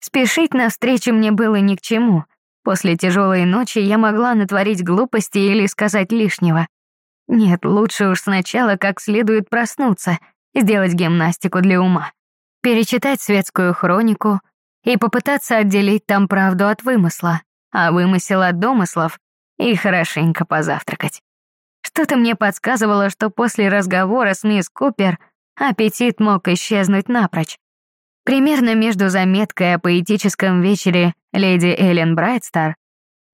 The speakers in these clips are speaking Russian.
Спешить навстречу мне было ни к чему. После тяжелой ночи я могла натворить глупости или сказать лишнего. Нет, лучше уж сначала как следует проснуться, сделать гимнастику для ума, перечитать светскую хронику и попытаться отделить там правду от вымысла, а вымысел от домыслов и хорошенько позавтракать. Что-то мне подсказывало, что после разговора с мисс Купер аппетит мог исчезнуть напрочь. Примерно между заметкой о поэтическом вечере леди Эллен Брайтстар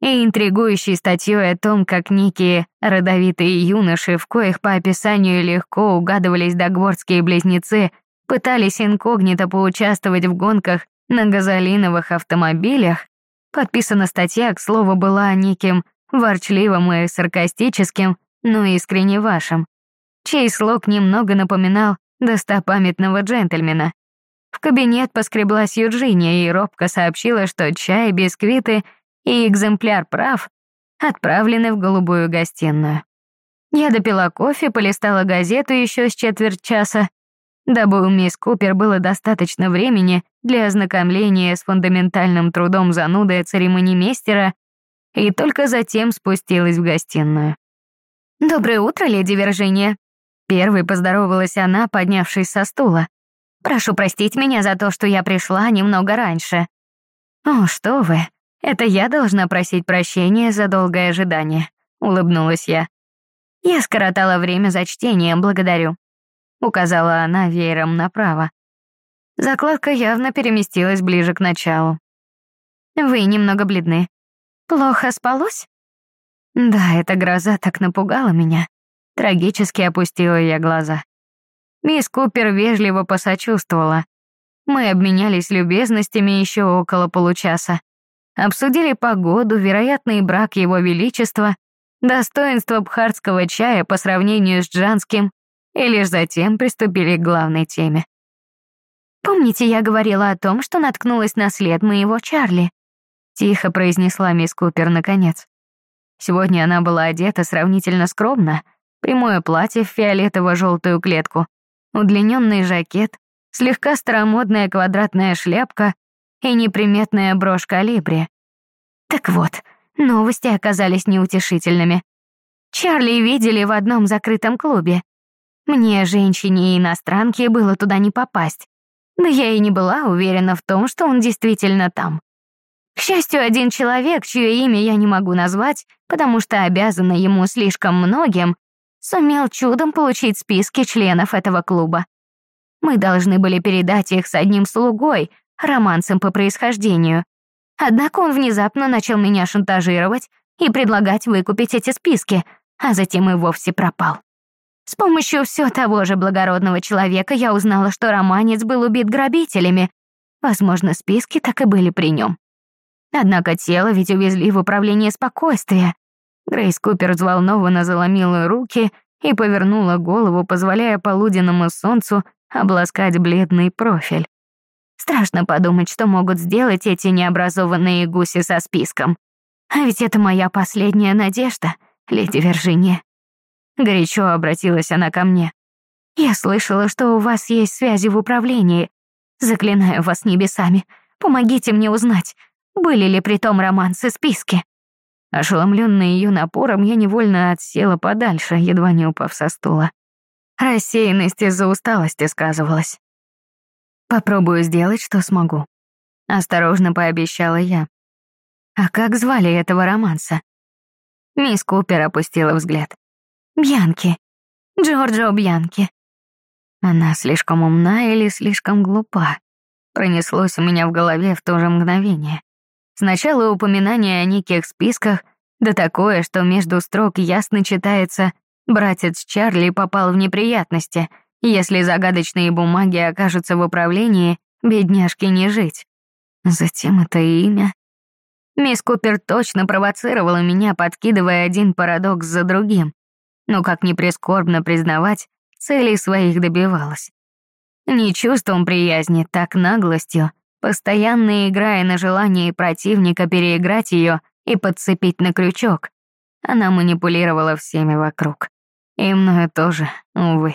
и интригующей статьей о том, как некие родовитые юноши, в коих по описанию легко угадывались догворские близнецы, пытались инкогнито поучаствовать в гонках на газолиновых автомобилях, подписана статья, к слову, была неким ворчливым и саркастическим, но искренне вашим, чей слог немного напоминал достопамятного джентльмена. В кабинет поскреблась Юджиния и робко сообщила, что чай, бисквиты и экземпляр прав отправлены в голубую гостиную. Я допила кофе, полистала газету еще с четверть часа, дабы у мисс Купер было достаточно времени для ознакомления с фундаментальным трудом зануды церемонимейстера и только затем спустилась в гостиную. «Доброе утро, леди Виржиния!» Первой поздоровалась она, поднявшись со стула. «Прошу простить меня за то, что я пришла немного раньше». «О, что вы, это я должна просить прощения за долгое ожидание», — улыбнулась я. «Я скоротала время за чтением, благодарю», — указала она веером направо. Закладка явно переместилась ближе к началу. «Вы немного бледны. Плохо спалось?» Да, эта гроза так напугала меня. Трагически опустила я глаза. Мисс Купер вежливо посочувствовала. Мы обменялись любезностями еще около получаса. Обсудили погоду, вероятный брак его величества, достоинство бхарского чая по сравнению с джанским, и лишь затем приступили к главной теме. «Помните, я говорила о том, что наткнулась на след моего Чарли?» Тихо произнесла мисс Купер наконец. Сегодня она была одета сравнительно скромно. Прямое платье в фиолетово-желтую клетку, удлиненный жакет, слегка старомодная квадратная шляпка и неприметная брошь калибри. Так вот, новости оказались неутешительными. Чарли видели в одном закрытом клубе. Мне, женщине и иностранке, было туда не попасть. Да я и не была уверена в том, что он действительно там. К счастью, один человек, чье имя я не могу назвать, потому что обязана ему слишком многим, сумел чудом получить списки членов этого клуба. Мы должны были передать их с одним слугой, романсом по происхождению. Однако он внезапно начал меня шантажировать и предлагать выкупить эти списки, а затем и вовсе пропал. С помощью все того же благородного человека я узнала, что романец был убит грабителями. Возможно, списки так и были при нем. Однако тело ведь увезли в управление спокойствия. Грейс Купер взволнованно заломила руки и повернула голову, позволяя полуденному солнцу обласкать бледный профиль. Страшно подумать, что могут сделать эти необразованные гуси со списком. А ведь это моя последняя надежда, леди Виржиния. Горячо обратилась она ко мне. Я слышала, что у вас есть связи в управлении. Заклинаю вас небесами, помогите мне узнать, были ли при том романсы списки? Ошеломленная ее напором, я невольно отсела подальше, едва не упав со стула. Рассеянность из-за усталости сказывалась. «Попробую сделать, что смогу», — осторожно пообещала я. «А как звали этого романса?» Мисс Купер опустила взгляд. «Бьянки. Джорджо Бьянки». Она слишком умна или слишком глупа? Пронеслось у меня в голове в то же мгновение. Сначала упоминание о неких списках, да такое, что между строк ясно читается «Братец Чарли попал в неприятности. Если загадочные бумаги окажутся в управлении, бедняжке не жить». Затем это имя. Мисс Купер точно провоцировала меня, подкидывая один парадокс за другим. Но, как ни прискорбно признавать, целей своих добивалась. Не чувством приязни, так наглостью, постоянно играя на желании противника переиграть ее и подцепить на крючок. Она манипулировала всеми вокруг. И мною тоже, увы.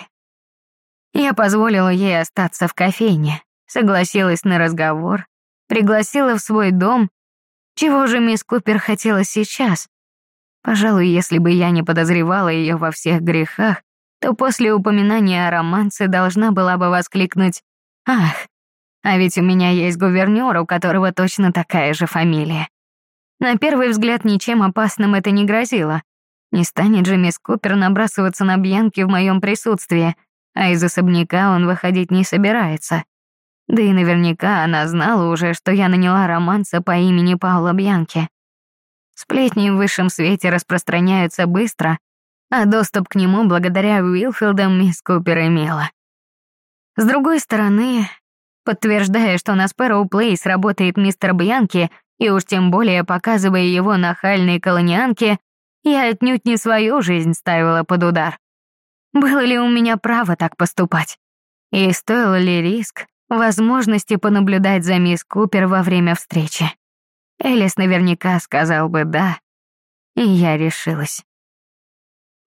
Я позволила ей остаться в кофейне, согласилась на разговор, пригласила в свой дом. Чего же мисс Купер хотела сейчас? Пожалуй, если бы я не подозревала ее во всех грехах, то после упоминания о романсе должна была бы воскликнуть «Ах, а ведь у меня есть гувернёр, у которого точно такая же фамилия». На первый взгляд ничем опасным это не грозило. Не станет же мисс Купер набрасываться на Бьянки в моем присутствии, а из особняка он выходить не собирается. Да и наверняка она знала уже, что я наняла романса по имени Паула Бьянки. Сплетни в высшем свете распространяются быстро, а доступ к нему благодаря Уилфилдам мисс Купер имела. С другой стороны, подтверждая, что на Спэроу Плейс работает мистер Бьянки, и уж тем более показывая его нахальной колонианке, я отнюдь не свою жизнь ставила под удар. Было ли у меня право так поступать? И стоил ли риск возможности понаблюдать за мисс Купер во время встречи? Элис наверняка сказал бы «да», и я решилась.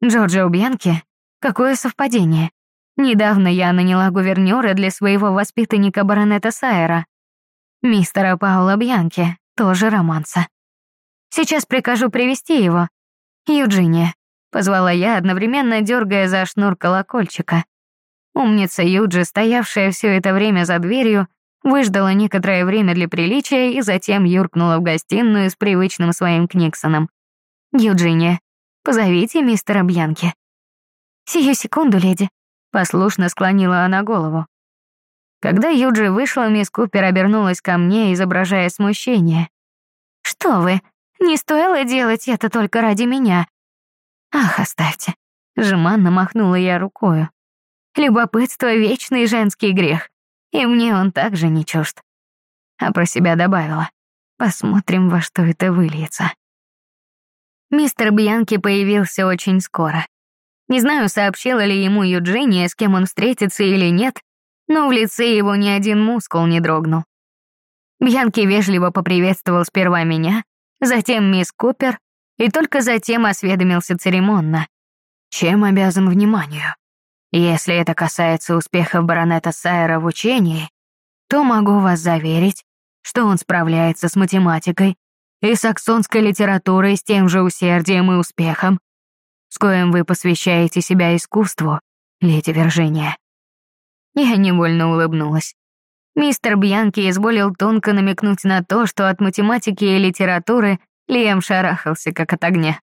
Джорджио Бьянки? Какое совпадение. Недавно я наняла гувернёра для своего воспитанника баронета Сайера. Мистера Паула Бьянки, тоже романса. Сейчас прикажу привести его. Юджиния, позвала я, одновременно дергая за шнур колокольчика. Умница Юджи, стоявшая все это время за дверью, выждала некоторое время для приличия и затем юркнула в гостиную с привычным своим Книксоном. «Юджиния, позовите мистера Бьянки». «Сию секунду, леди», — послушно склонила она голову. Когда Юджи вышла, мисс Купер обернулась ко мне, изображая смущение. «Что вы, не стоило делать это только ради меня». «Ах, оставьте», — жеманно махнула я рукою. «Любопытство — вечный женский грех и мне он также не чужд. А про себя добавила. Посмотрим, во что это выльется. Мистер Бьянки появился очень скоро. Не знаю, сообщила ли ему Юджиния, с кем он встретится или нет, но в лице его ни один мускул не дрогнул. Бьянки вежливо поприветствовал сперва меня, затем мисс Купер и только затем осведомился церемонно. Чем обязан вниманию? Если это касается успехов баронета Сайера в учении, то могу вас заверить, что он справляется с математикой и саксонской литературой с тем же усердием и успехом, с коим вы посвящаете себя искусству, леди Виржиния. Я невольно улыбнулась. Мистер Бьянки изволил тонко намекнуть на то, что от математики и литературы Лиам шарахался как от огня.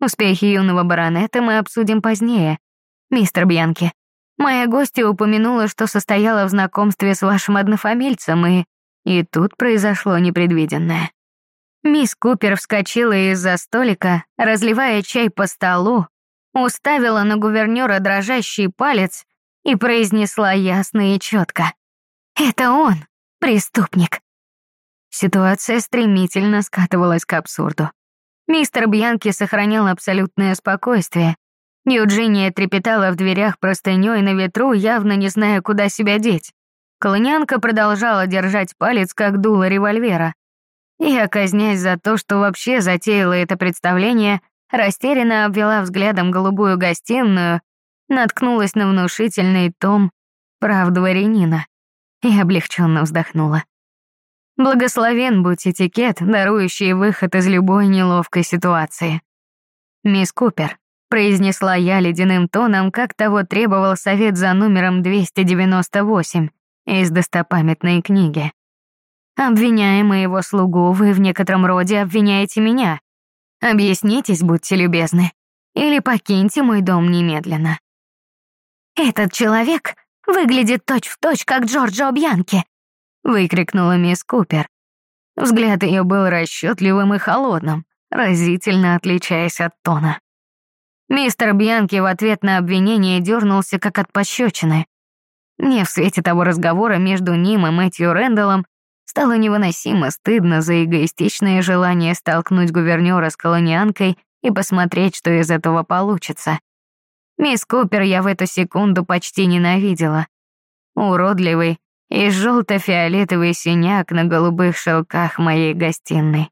Успехи юного баронета мы обсудим позднее, «Мистер Бьянки, моя гостья упомянула, что состояла в знакомстве с вашим однофамильцем, и... И тут произошло непредвиденное. Мисс Купер вскочила из-за столика, разливая чай по столу, уставила на гувернера дрожащий палец и произнесла ясно и четко. «Это он, преступник». Ситуация стремительно скатывалась к абсурду. Мистер Бьянки сохранял абсолютное спокойствие, Юджиния трепетала в дверях простынёй на ветру, явно не зная, куда себя деть. Колонянка продолжала держать палец, как дуло револьвера. Я, казнясь за то, что вообще затеяла это представление, растерянно обвела взглядом голубую гостиную, наткнулась на внушительный том «Прав дворянина» и облегченно вздохнула. Благословен будь этикет, дарующий выход из любой неловкой ситуации. Мисс Купер, произнесла я ледяным тоном, как того требовал совет за номером 298 из достопамятной книги. Обвиняя моего слугу, вы в некотором роде обвиняете меня. Объяснитесь, будьте любезны, или покиньте мой дом немедленно. Этот человек выглядит точь-в-точь, точь, как Джорджо Бьянки, выкрикнула мисс Купер. Взгляд ее был расчетливым и холодным, разительно отличаясь от тона. Мистер Бьянки в ответ на обвинение дернулся как от пощечины. Мне в свете того разговора между ним и Мэтью Рэндаллом стало невыносимо стыдно за эгоистичное желание столкнуть гувернера с колонианкой и посмотреть, что из этого получится. Мисс Купер я в эту секунду почти ненавидела. Уродливый и желто-фиолетовый синяк на голубых шелках моей гостиной.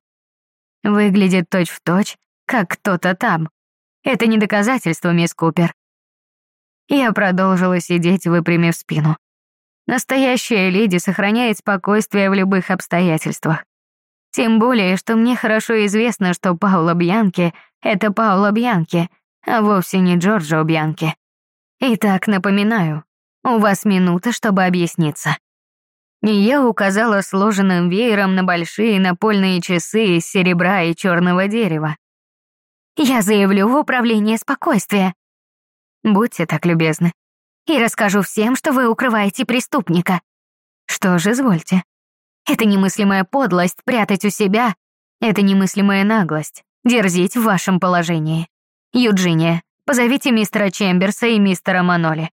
Выглядит точь-в-точь, точь, как кто-то там. Это не доказательство, мисс Купер. Я продолжила сидеть, выпрямив спину. Настоящая леди сохраняет спокойствие в любых обстоятельствах. Тем более, что мне хорошо известно, что Паула Бьянки — это Паула Бьянки, а вовсе не Джорджо Бьянки. Итак, напоминаю, у вас минута, чтобы объясниться. И я указала сложенным веером на большие напольные часы из серебра и черного дерева. Я заявлю в управление спокойствия. Будьте так любезны. И расскажу всем, что вы укрываете преступника. Что же, извольте. Это немыслимая подлость прятать у себя. Это немыслимая наглость дерзить в вашем положении. Юджиния, позовите мистера Чемберса и мистера Маноли.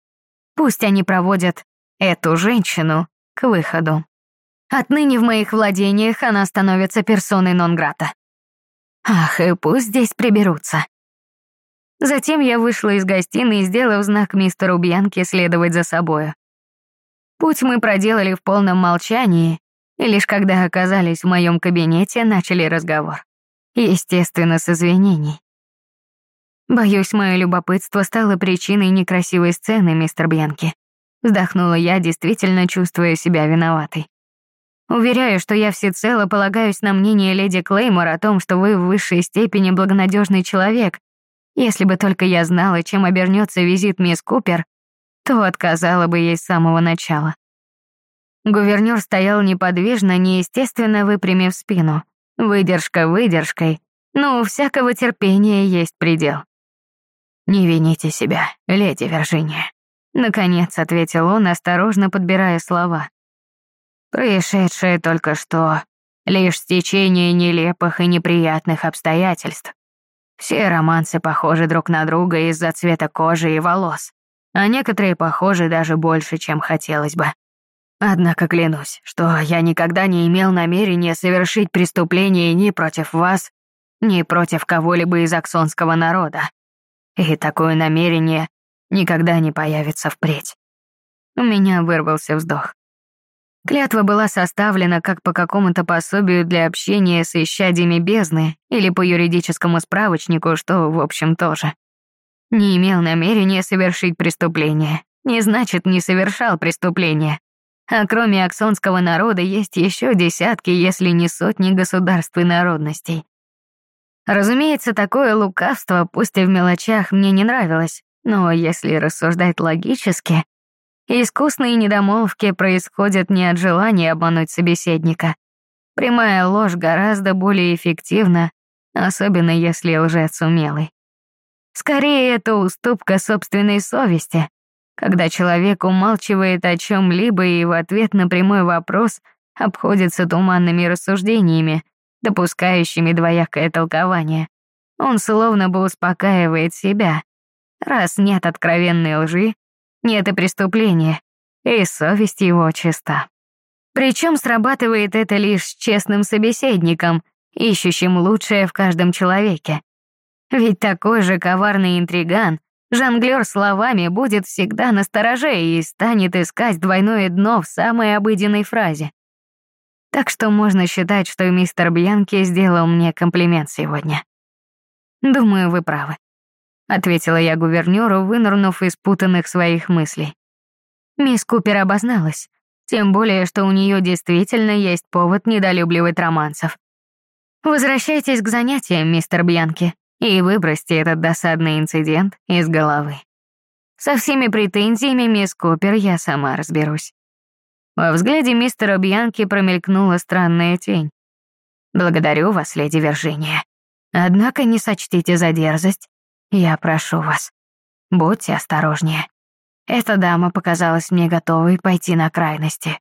Пусть они проводят эту женщину к выходу. Отныне в моих владениях она становится персоной нон-грата. Ах, и пусть здесь приберутся. Затем я вышла из гостиной, сделав знак мистеру Бьянке следовать за собою. Путь мы проделали в полном молчании, и лишь когда оказались в моем кабинете, начали разговор. Естественно, с извинений. Боюсь, мое любопытство стало причиной некрасивой сцены, мистер Бьянки. Вздохнула я, действительно чувствуя себя виноватой. Уверяю, что я всецело полагаюсь на мнение леди Клеймор о том, что вы в высшей степени благонадежный человек. Если бы только я знала, чем обернется визит мисс Купер, то отказала бы ей с самого начала. Гувернёр стоял неподвижно, неестественно выпрямив спину. Выдержка выдержкой, но у всякого терпения есть предел. «Не вините себя, леди Виржиния», — наконец ответил он, осторожно подбирая слова. Происшедшее только что — лишь стечение нелепых и неприятных обстоятельств. Все романсы похожи друг на друга из-за цвета кожи и волос, а некоторые похожи даже больше, чем хотелось бы. Однако клянусь, что я никогда не имел намерения совершить преступление ни против вас, ни против кого-либо из аксонского народа. И такое намерение никогда не появится впредь. У меня вырвался вздох. Клятва была составлена как по какому-то пособию для общения с исчадьями бездны или по юридическому справочнику, что, в общем, тоже. Не имел намерения совершить преступление, не значит, не совершал преступление. А кроме аксонского народа есть еще десятки, если не сотни государств и народностей. Разумеется, такое лукавство, пусть и в мелочах, мне не нравилось, но если рассуждать логически, Искусные недомолвки происходят не от желания обмануть собеседника. Прямая ложь гораздо более эффективна, особенно если лжец умелый. Скорее, это уступка собственной совести, когда человек умалчивает о чем-либо и в ответ на прямой вопрос обходится туманными рассуждениями, допускающими двоякое толкование. Он словно бы успокаивает себя. Раз нет откровенной лжи, нет и преступления, и совесть его чиста. Причем срабатывает это лишь с честным собеседником, ищущим лучшее в каждом человеке. Ведь такой же коварный интриган, жонглер словами будет всегда настороже и станет искать двойное дно в самой обыденной фразе. Так что можно считать, что мистер Бьянки сделал мне комплимент сегодня. Думаю, вы правы ответила я гувернёру, вынырнув из путанных своих мыслей. Мисс Купер обозналась, тем более, что у нее действительно есть повод недолюбливать романсов. Возвращайтесь к занятиям, мистер Бьянки, и выбросьте этот досадный инцидент из головы. Со всеми претензиями мисс Купер я сама разберусь. Во взгляде мистера Бьянки промелькнула странная тень. «Благодарю вас, леди Виржиния. Однако не сочтите за дерзость, я прошу вас, будьте осторожнее. Эта дама показалась мне готовой пойти на крайности.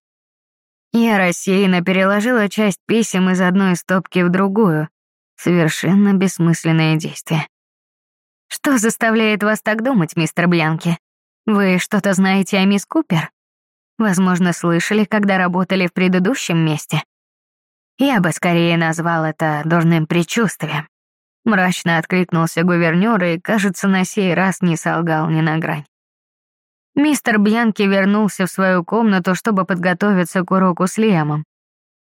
Я рассеянно переложила часть писем из одной стопки в другую. Совершенно бессмысленное действие. Что заставляет вас так думать, мистер Бьянки? Вы что-то знаете о мисс Купер? Возможно, слышали, когда работали в предыдущем месте? Я бы скорее назвал это дурным предчувствием. Мрачно откликнулся гувернёр и, кажется, на сей раз не солгал ни на грань. Мистер Бьянки вернулся в свою комнату, чтобы подготовиться к уроку с Лиамом.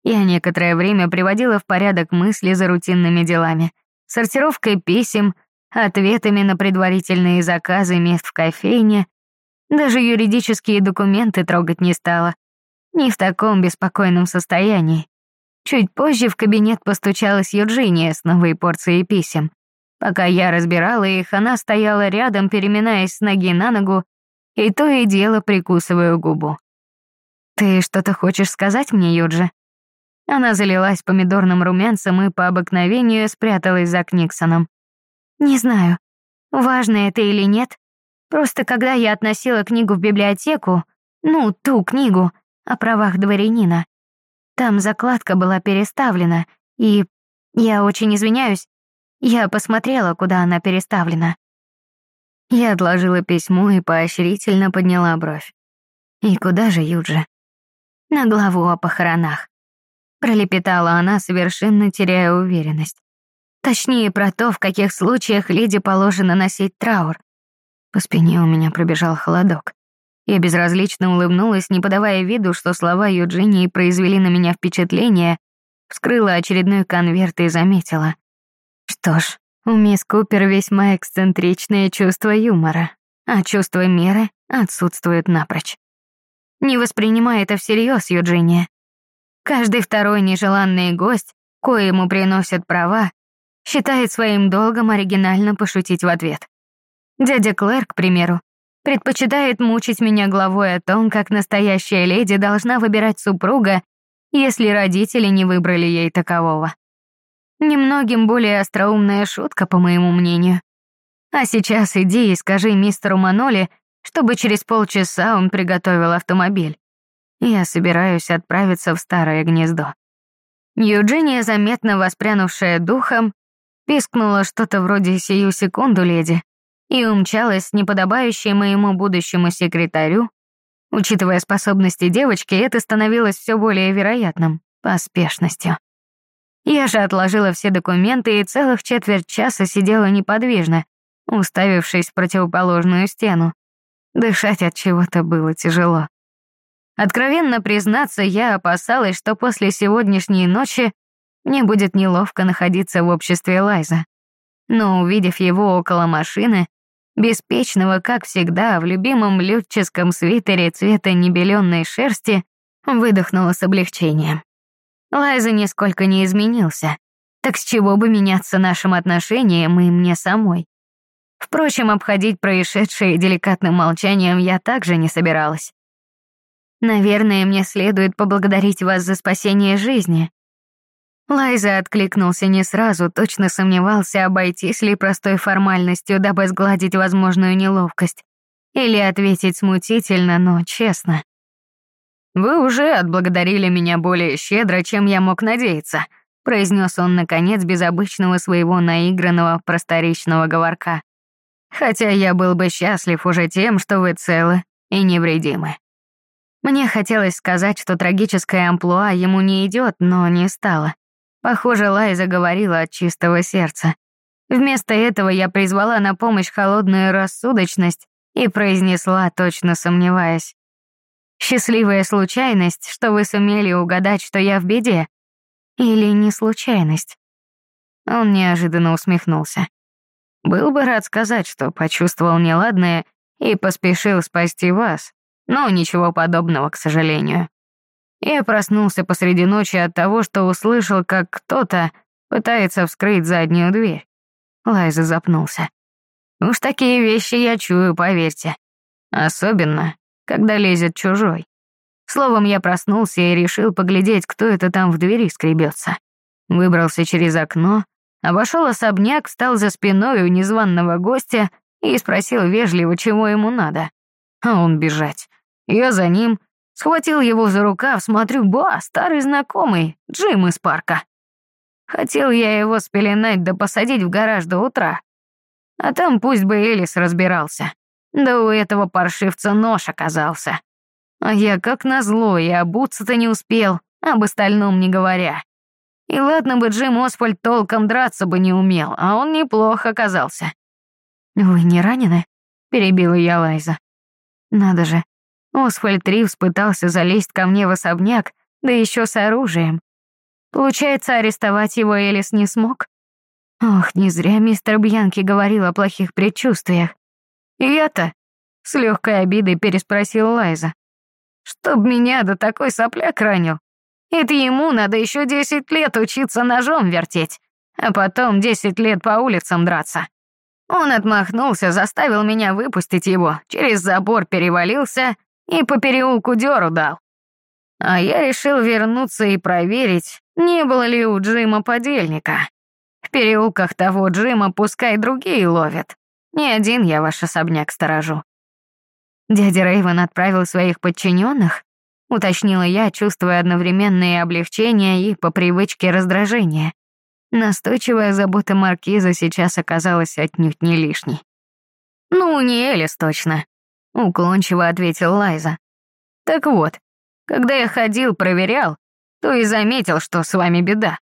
Я некоторое время приводила в порядок мысли за рутинными делами, сортировкой писем, ответами на предварительные заказы мест в кофейне, Даже юридические документы трогать не стала. Не в таком беспокойном состоянии. Чуть позже в кабинет постучалась Юджиния с новой порцией писем. Пока я разбирала их, она стояла рядом, переминаясь с ноги на ногу, и то и дело прикусывая губу. «Ты что-то хочешь сказать мне, Юджи?» Она залилась помидорным румянцем и по обыкновению спряталась за Книксоном. «Не знаю, важно это или нет. Просто когда я относила книгу в библиотеку, ну, ту книгу о правах дворянина, там закладка была переставлена, и я очень извиняюсь, я посмотрела, куда она переставлена. Я отложила письмо и поощрительно подняла бровь. И куда же Юджи? На главу о похоронах. Пролепетала она, совершенно теряя уверенность. Точнее, про то, в каких случаях леди положено носить траур. По спине у меня пробежал холодок. Я безразлично улыбнулась, не подавая виду, что слова Юджинии произвели на меня впечатление, вскрыла очередной конверт и заметила. Что ж, у мисс Купер весьма эксцентричное чувство юмора, а чувство меры отсутствует напрочь. Не воспринимай это всерьез, Юджиния. Каждый второй нежеланный гость, коему приносят права, считает своим долгом оригинально пошутить в ответ. Дядя Клэр, к примеру, предпочитает мучить меня главой о том, как настоящая леди должна выбирать супруга, если родители не выбрали ей такового. Немногим более остроумная шутка, по моему мнению. А сейчас иди и скажи мистеру Маноли, чтобы через полчаса он приготовил автомобиль. Я собираюсь отправиться в старое гнездо. Юджиния, заметно воспрянувшая духом, пискнула что-то вроде «сию секунду, леди», и умчалась с неподобающей моему будущему секретарю. Учитывая способности девочки, это становилось все более вероятным, поспешностью. Я же отложила все документы и целых четверть часа сидела неподвижно, уставившись в противоположную стену. Дышать от чего-то было тяжело. Откровенно признаться, я опасалась, что после сегодняшней ночи мне будет неловко находиться в обществе Лайза. Но увидев его около машины, беспечного, как всегда, в любимом лютческом свитере цвета небеленной шерсти, выдохнула с облегчением. Лайза нисколько не изменился. Так с чего бы меняться нашим отношениям и мне самой? Впрочем, обходить происшедшее деликатным молчанием я также не собиралась. Наверное, мне следует поблагодарить вас за спасение жизни. Лайза откликнулся не сразу, точно сомневался, обойтись ли простой формальностью, дабы сгладить возможную неловкость. Или ответить смутительно, но честно. «Вы уже отблагодарили меня более щедро, чем я мог надеяться», произнес он, наконец, без обычного своего наигранного просторечного говорка. «Хотя я был бы счастлив уже тем, что вы целы и невредимы». Мне хотелось сказать, что трагическая амплуа ему не идет, но не стало. Похоже, Лайза говорила от чистого сердца. Вместо этого я призвала на помощь холодную рассудочность и произнесла, точно сомневаясь. Счастливая случайность, что вы сумели угадать, что я в беде? Или не случайность?» Он неожиданно усмехнулся. «Был бы рад сказать, что почувствовал неладное и поспешил спасти вас, но ничего подобного, к сожалению. Я проснулся посреди ночи от того, что услышал, как кто-то пытается вскрыть заднюю дверь». Лайза запнулся. «Уж такие вещи я чую, поверьте. Особенно, когда лезет чужой. Словом, я проснулся и решил поглядеть, кто это там в двери скребется. Выбрался через окно, обошел особняк, встал за спиной у незваного гостя и спросил вежливо, чего ему надо. А он бежать. Я за ним, схватил его за рукав, смотрю, ба, старый знакомый, Джим из парка. Хотел я его спеленать да посадить в гараж до утра. А там пусть бы Элис разбирался. Да у этого паршивца нож оказался. А я как назло и обуться-то не успел, об остальном не говоря. И ладно бы Джим Освальд толком драться бы не умел, а он неплохо оказался. «Вы не ранены?» — перебила я Лайза. «Надо же, Освальд Ривз пытался залезть ко мне в особняк, да еще с оружием. Получается, арестовать его Элис не смог? Ох, не зря мистер Бьянки говорил о плохих предчувствиях. И это С легкой обидой переспросил Лайза. «Чтоб меня до такой сопляк ранил. Это ему надо еще десять лет учиться ножом вертеть, а потом десять лет по улицам драться». Он отмахнулся, заставил меня выпустить его, через забор перевалился и по переулку дёру дал. А я решил вернуться и проверить, не было ли у Джима подельника. В переулках того Джима пускай другие ловят. Не один я ваш особняк сторожу. Дядя Рейвен отправил своих подчиненных, уточнила я, чувствуя одновременное облегчение и по привычке раздражение. Настойчивая забота маркиза сейчас оказалась отнюдь не лишней. «Ну, не Элис точно», — уклончиво ответил Лайза. «Так вот, когда я ходил, проверял, то и заметил, что с вами беда.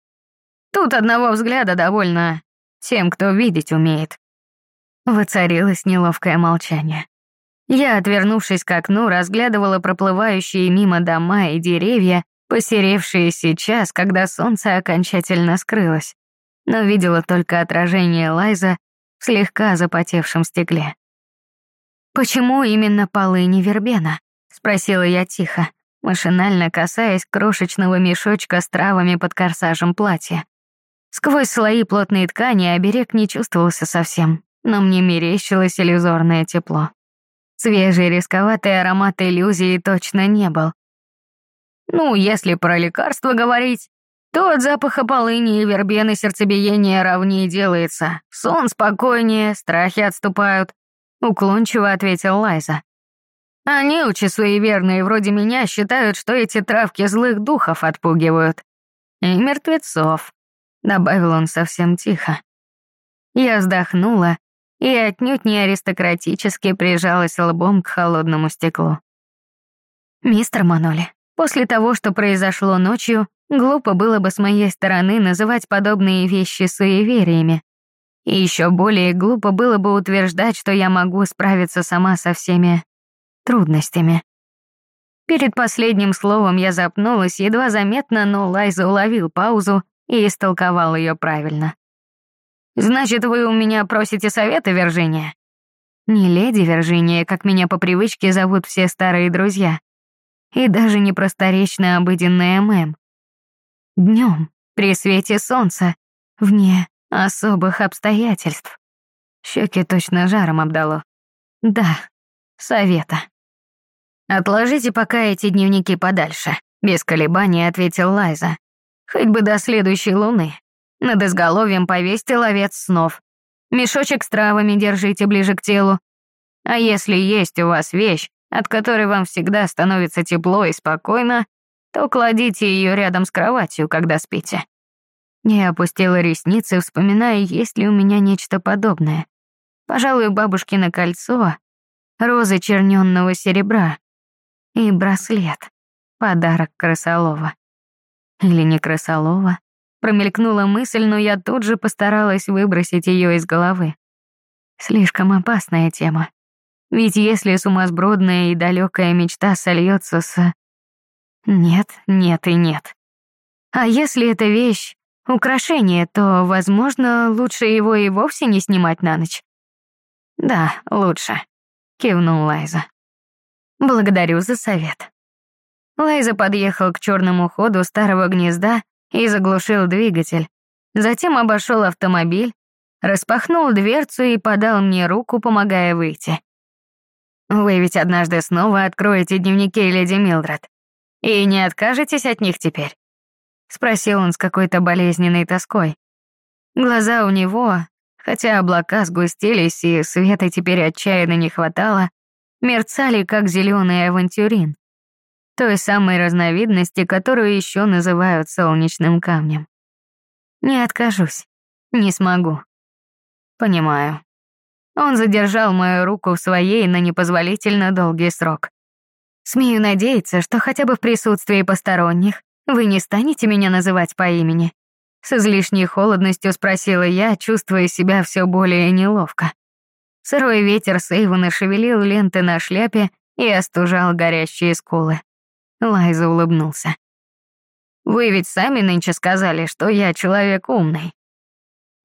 Тут одного взгляда довольно тем, кто видеть умеет». Воцарилось неловкое молчание. Я, отвернувшись к окну, разглядывала проплывающие мимо дома и деревья, посеревшие сейчас, когда солнце окончательно скрылось, но видела только отражение Лайза в слегка запотевшем стекле. «Почему именно полыни вербена?» — спросила я тихо, машинально касаясь крошечного мешочка с травами под корсажем платья. Сквозь слои плотной ткани оберег не чувствовался совсем, но мне мерещилось иллюзорное тепло. Свежий рисковатый аромат иллюзии точно не был, ну, если про лекарства говорить, то от запаха полыни и вербены сердцебиение ровнее делается. Сон спокойнее, страхи отступают», — уклончиво ответил Лайза. «Они, учи суеверные, вроде меня, считают, что эти травки злых духов отпугивают. И мертвецов», — добавил он совсем тихо. Я вздохнула и отнюдь не аристократически прижалась лбом к холодному стеклу. «Мистер Маноли, После того, что произошло ночью, глупо было бы с моей стороны называть подобные вещи суевериями. И еще более глупо было бы утверждать, что я могу справиться сама со всеми трудностями. Перед последним словом я запнулась, едва заметно, но Лайза уловил паузу и истолковал ее правильно. «Значит, вы у меня просите совета, Виржиния?» «Не леди Виржиния, как меня по привычке зовут все старые друзья, и даже не просторечная обыденная мэм. Днем, при свете солнца, вне особых обстоятельств. Щеки точно жаром обдало. Да, совета. «Отложите пока эти дневники подальше», — без колебаний ответил Лайза. «Хоть бы до следующей луны. Над изголовьем повесьте ловец снов. Мешочек с травами держите ближе к телу. А если есть у вас вещь, от которой вам всегда становится тепло и спокойно, то кладите ее рядом с кроватью, когда спите. Я опустила ресницы, вспоминая, есть ли у меня нечто подобное. Пожалуй, бабушкино кольцо, розы черненного серебра и браслет, подарок Красолова. Или не Красолова. Промелькнула мысль, но я тут же постаралась выбросить ее из головы. Слишком опасная тема. Ведь если сумасбродная и далекая мечта сольется с... Нет, нет и нет. А если эта вещь — украшение, то, возможно, лучше его и вовсе не снимать на ночь. «Да, лучше», — кивнул Лайза. «Благодарю за совет». Лайза подъехал к черному ходу старого гнезда и заглушил двигатель. Затем обошел автомобиль, распахнул дверцу и подал мне руку, помогая выйти. Вы ведь однажды снова откроете дневники леди Милдред. И не откажетесь от них теперь?» Спросил он с какой-то болезненной тоской. Глаза у него, хотя облака сгустились и света теперь отчаянно не хватало, мерцали, как зеленый авантюрин. Той самой разновидности, которую еще называют солнечным камнем. Не откажусь. Не смогу. Понимаю. Он задержал мою руку в своей на непозволительно долгий срок. Смею надеяться, что хотя бы в присутствии посторонних вы не станете меня называть по имени. С излишней холодностью спросила я, чувствуя себя все более неловко. Сырой ветер Сейвана шевелил ленты на шляпе и остужал горящие скулы. Лайза улыбнулся. «Вы ведь сами нынче сказали, что я человек умный».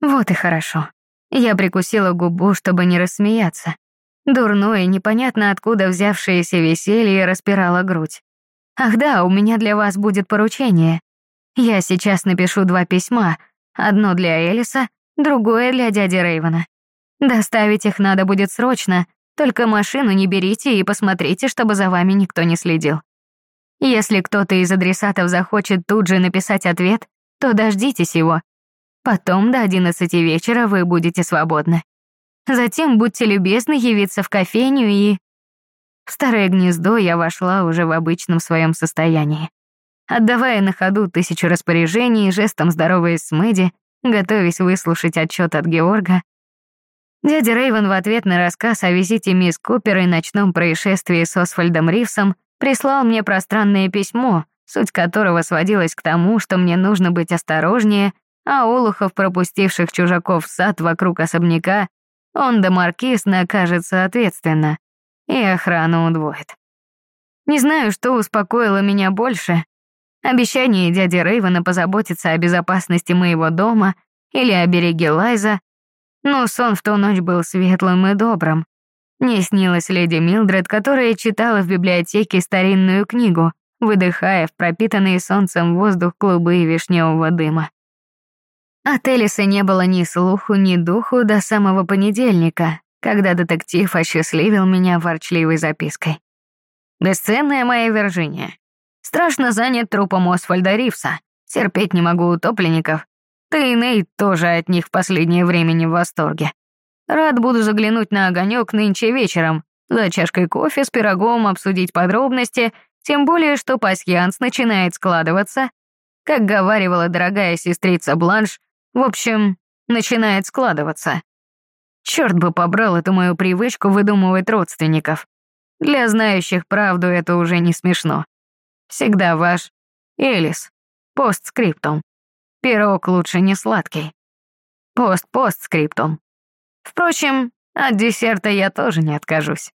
«Вот и хорошо. Я прикусила губу, чтобы не рассмеяться. Дурное, непонятно откуда взявшееся веселье распирало грудь. Ах да, у меня для вас будет поручение. Я сейчас напишу два письма, одно для Элиса, другое для дяди Рейвена. Доставить их надо будет срочно, только машину не берите и посмотрите, чтобы за вами никто не следил. Если кто-то из адресатов захочет тут же написать ответ, то дождитесь его. Потом до 11 вечера вы будете свободны. Затем будьте любезны явиться в кофейню и... В старое гнездо я вошла уже в обычном своем состоянии. Отдавая на ходу тысячу распоряжений, жестом здороваясь с Мэдди, готовясь выслушать отчет от Георга, дядя Рейвен в ответ на рассказ о визите мисс Купер и ночном происшествии с Освальдом Ривсом прислал мне пространное письмо, суть которого сводилась к тому, что мне нужно быть осторожнее, а олухов, пропустивших чужаков в сад вокруг особняка, он да маркиз накажет соответственно, и охрану удвоит. Не знаю, что успокоило меня больше. Обещание дяди Рейвена позаботиться о безопасности моего дома или о береге Лайза, но сон в ту ночь был светлым и добрым. Мне снилась леди Милдред, которая читала в библиотеке старинную книгу, выдыхая в пропитанный солнцем воздух клубы вишневого дыма. От Элиса не было ни слуху, ни духу до самого понедельника, когда детектив осчастливил меня ворчливой запиской. «Бесценная моя Виржиния. Страшно занят трупом Освальда Ривса. Терпеть не могу утопленников. Ты и Нейт тоже от них в последнее время не в восторге. Рад буду заглянуть на огонек нынче вечером, за чашкой кофе с пирогом обсудить подробности, тем более, что пасьянс начинает складываться. Как говаривала дорогая сестрица Бланш, в общем, начинает складываться. Черт бы побрал эту мою привычку выдумывать родственников. Для знающих правду это уже не смешно. Всегда ваш Элис. Постскриптум. Пирог лучше не сладкий. Пост-постскриптум. Впрочем, от десерта я тоже не откажусь.